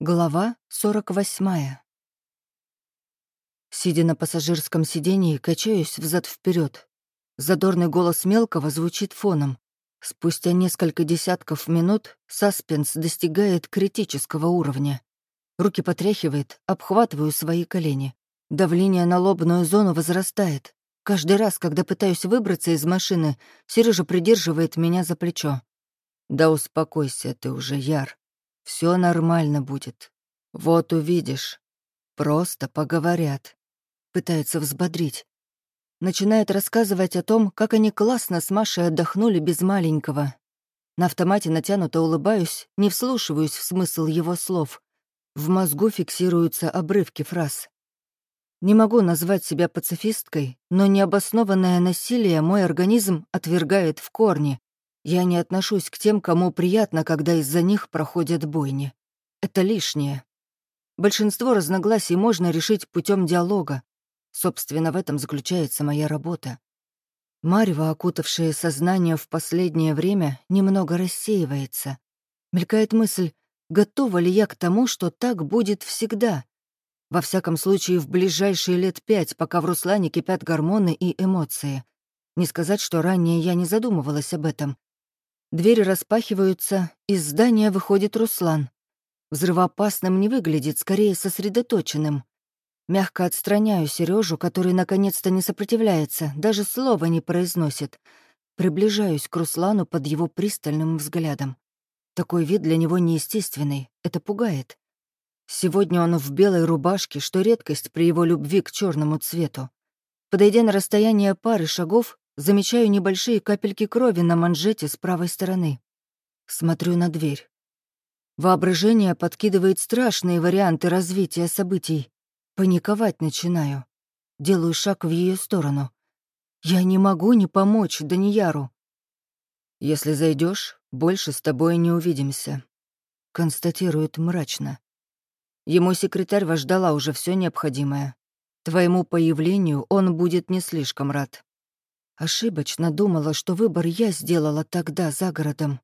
Глава 48. Сидя на пассажирском сидении, качаюсь взад вперед. Задорный голос мелкого звучит фоном. Спустя несколько десятков минут саспенс достигает критического уровня. Руки потряхивает, обхватываю свои колени. Давление на лобную зону возрастает. Каждый раз, когда пытаюсь выбраться из машины, Сережа придерживает меня за плечо. «Да успокойся ты уже, Яр. Все нормально будет. Вот увидишь. Просто поговорят. Пытается взбодрить. Начинает рассказывать о том, как они классно с Машей отдохнули без маленького. На автомате натянуто улыбаюсь, не вслушиваюсь в смысл его слов. В мозгу фиксируются обрывки фраз. Не могу назвать себя пацифисткой, но необоснованное насилие мой организм отвергает в корне, я не отношусь к тем, кому приятно, когда из-за них проходят бойни. Это лишнее. Большинство разногласий можно решить путем диалога. Собственно, в этом заключается моя работа. Марево, окутавшее сознание в последнее время, немного рассеивается. Мелькает мысль, готова ли я к тому, что так будет всегда. Во всяком случае, в ближайшие лет пять, пока в Руслане кипят гормоны и эмоции. Не сказать, что ранее я не задумывалась об этом. Двери распахиваются, из здания выходит Руслан. Взрывоопасным не выглядит, скорее сосредоточенным. Мягко отстраняю Сережу, который наконец-то не сопротивляется, даже слова не произносит. Приближаюсь к Руслану под его пристальным взглядом. Такой вид для него неестественный, это пугает. Сегодня он в белой рубашке, что редкость при его любви к черному цвету. Подойдя на расстояние пары шагов, Замечаю небольшие капельки крови на манжете с правой стороны. Смотрю на дверь. Воображение подкидывает страшные варианты развития событий. Паниковать начинаю. Делаю шаг в ее сторону. Я не могу не помочь Данияру. «Если зайдешь, больше с тобой не увидимся», — констатирует мрачно. Ему секретарь вождала уже все необходимое. Твоему появлению он будет не слишком рад. Ошибочно думала, что выбор я сделала тогда за городом.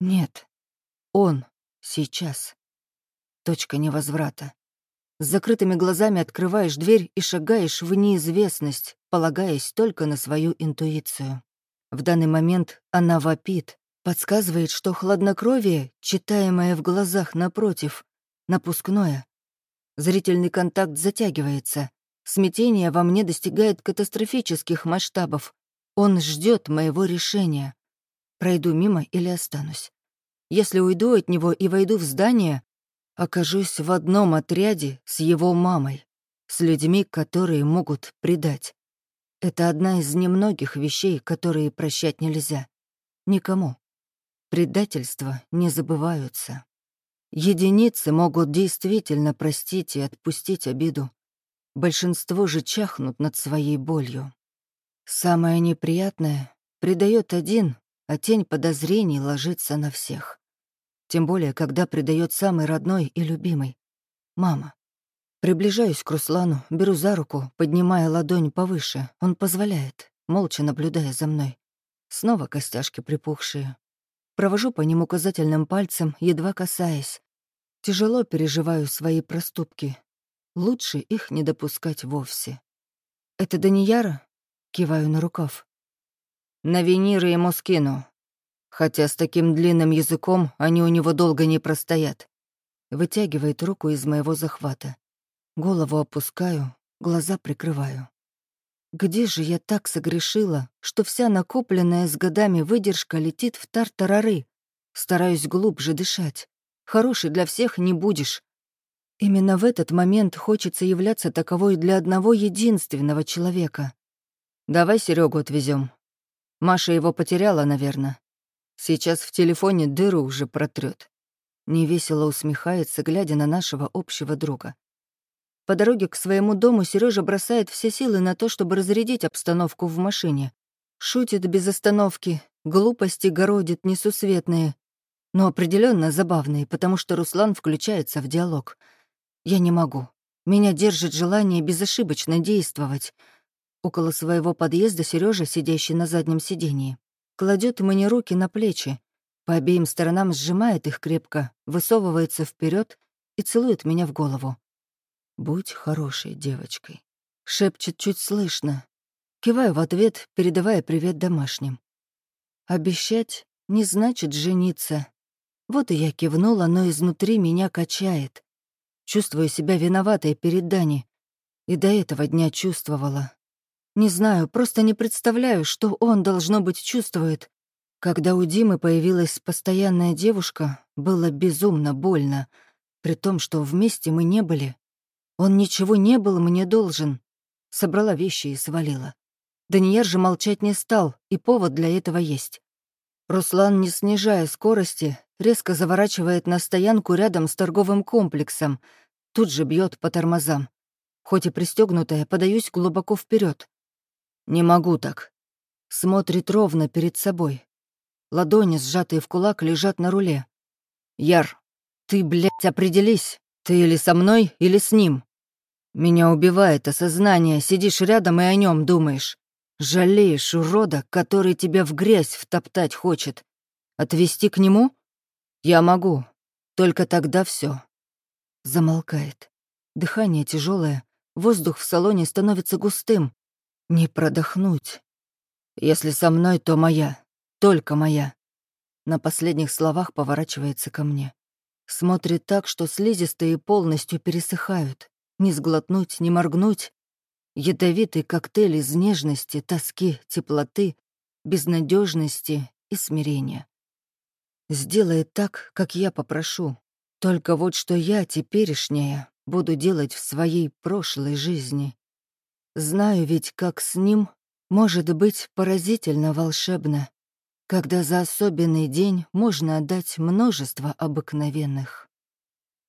Нет. Он. Сейчас. Точка невозврата. С закрытыми глазами открываешь дверь и шагаешь в неизвестность, полагаясь только на свою интуицию. В данный момент она вопит, подсказывает, что хладнокровие, читаемое в глазах напротив, напускное. Зрительный контакт затягивается. Смятение во мне достигает катастрофических масштабов. Он ждет моего решения. Пройду мимо или останусь. Если уйду от него и войду в здание, окажусь в одном отряде с его мамой, с людьми, которые могут предать. Это одна из немногих вещей, которые прощать нельзя. Никому. Предательства не забываются. Единицы могут действительно простить и отпустить обиду. Большинство же чахнут над своей болью. Самое неприятное — предает один, а тень подозрений ложится на всех. Тем более, когда предает самый родной и любимый — мама. Приближаюсь к Руслану, беру за руку, поднимая ладонь повыше. Он позволяет, молча наблюдая за мной. Снова костяшки припухшие. Провожу по ним указательным пальцем, едва касаясь. Тяжело переживаю свои проступки. Лучше их не допускать вовсе. «Это Данияра?» Киваю на рукав. На виниры ему скину. Хотя с таким длинным языком они у него долго не простоят. Вытягивает руку из моего захвата. Голову опускаю, глаза прикрываю. Где же я так согрешила, что вся накопленная с годами выдержка летит в тартарары? Стараюсь глубже дышать. Хороший для всех не будешь. Именно в этот момент хочется являться таковой для одного единственного человека. Давай Серегу отвезем. Маша его потеряла, наверное. Сейчас в телефоне дыру уже протрет. Невесело усмехается, глядя на нашего общего друга. По дороге к своему дому Сережа бросает все силы на то, чтобы разрядить обстановку в машине. Шутит без остановки, глупости городит несусветные, но определенно забавные, потому что Руслан включается в диалог. Я не могу. Меня держит желание безошибочно действовать — Около своего подъезда Сережа, сидящий на заднем сидении, кладет мне руки на плечи, по обеим сторонам сжимает их крепко, высовывается вперед и целует меня в голову. «Будь хорошей девочкой», — шепчет чуть слышно. Киваю в ответ, передавая привет домашним. Обещать не значит жениться. Вот и я кивнула, но изнутри меня качает. Чувствую себя виноватой перед Дани. И до этого дня чувствовала. Не знаю, просто не представляю, что он, должно быть, чувствует. Когда у Димы появилась постоянная девушка, было безумно больно, при том, что вместе мы не были. Он ничего не был мне должен. Собрала вещи и свалила. Даниэр же молчать не стал, и повод для этого есть. Руслан, не снижая скорости, резко заворачивает на стоянку рядом с торговым комплексом, тут же бьет по тормозам. Хоть и пристегнутая, подаюсь глубоко вперед. Не могу так. Смотрит ровно перед собой. Ладони, сжатые в кулак, лежат на руле. Яр, ты, блядь, определись, ты или со мной, или с ним. Меня убивает осознание, сидишь рядом и о нем думаешь. Жалеешь урода, который тебя в грязь втоптать хочет. Отвести к нему? Я могу. Только тогда все. Замолкает. Дыхание тяжелое, воздух в салоне становится густым. Не продохнуть. Если со мной, то моя. Только моя. На последних словах поворачивается ко мне. Смотрит так, что слизистые полностью пересыхают. Не сглотнуть, не моргнуть, Ядовитый коктейль из нежности, тоски, теплоты, безнадежности и смирения. Сделай так, как я попрошу. Только вот что я, теперешняя, буду делать в своей прошлой жизни. Знаю ведь, как с ним может быть поразительно волшебно, когда за особенный день можно отдать множество обыкновенных.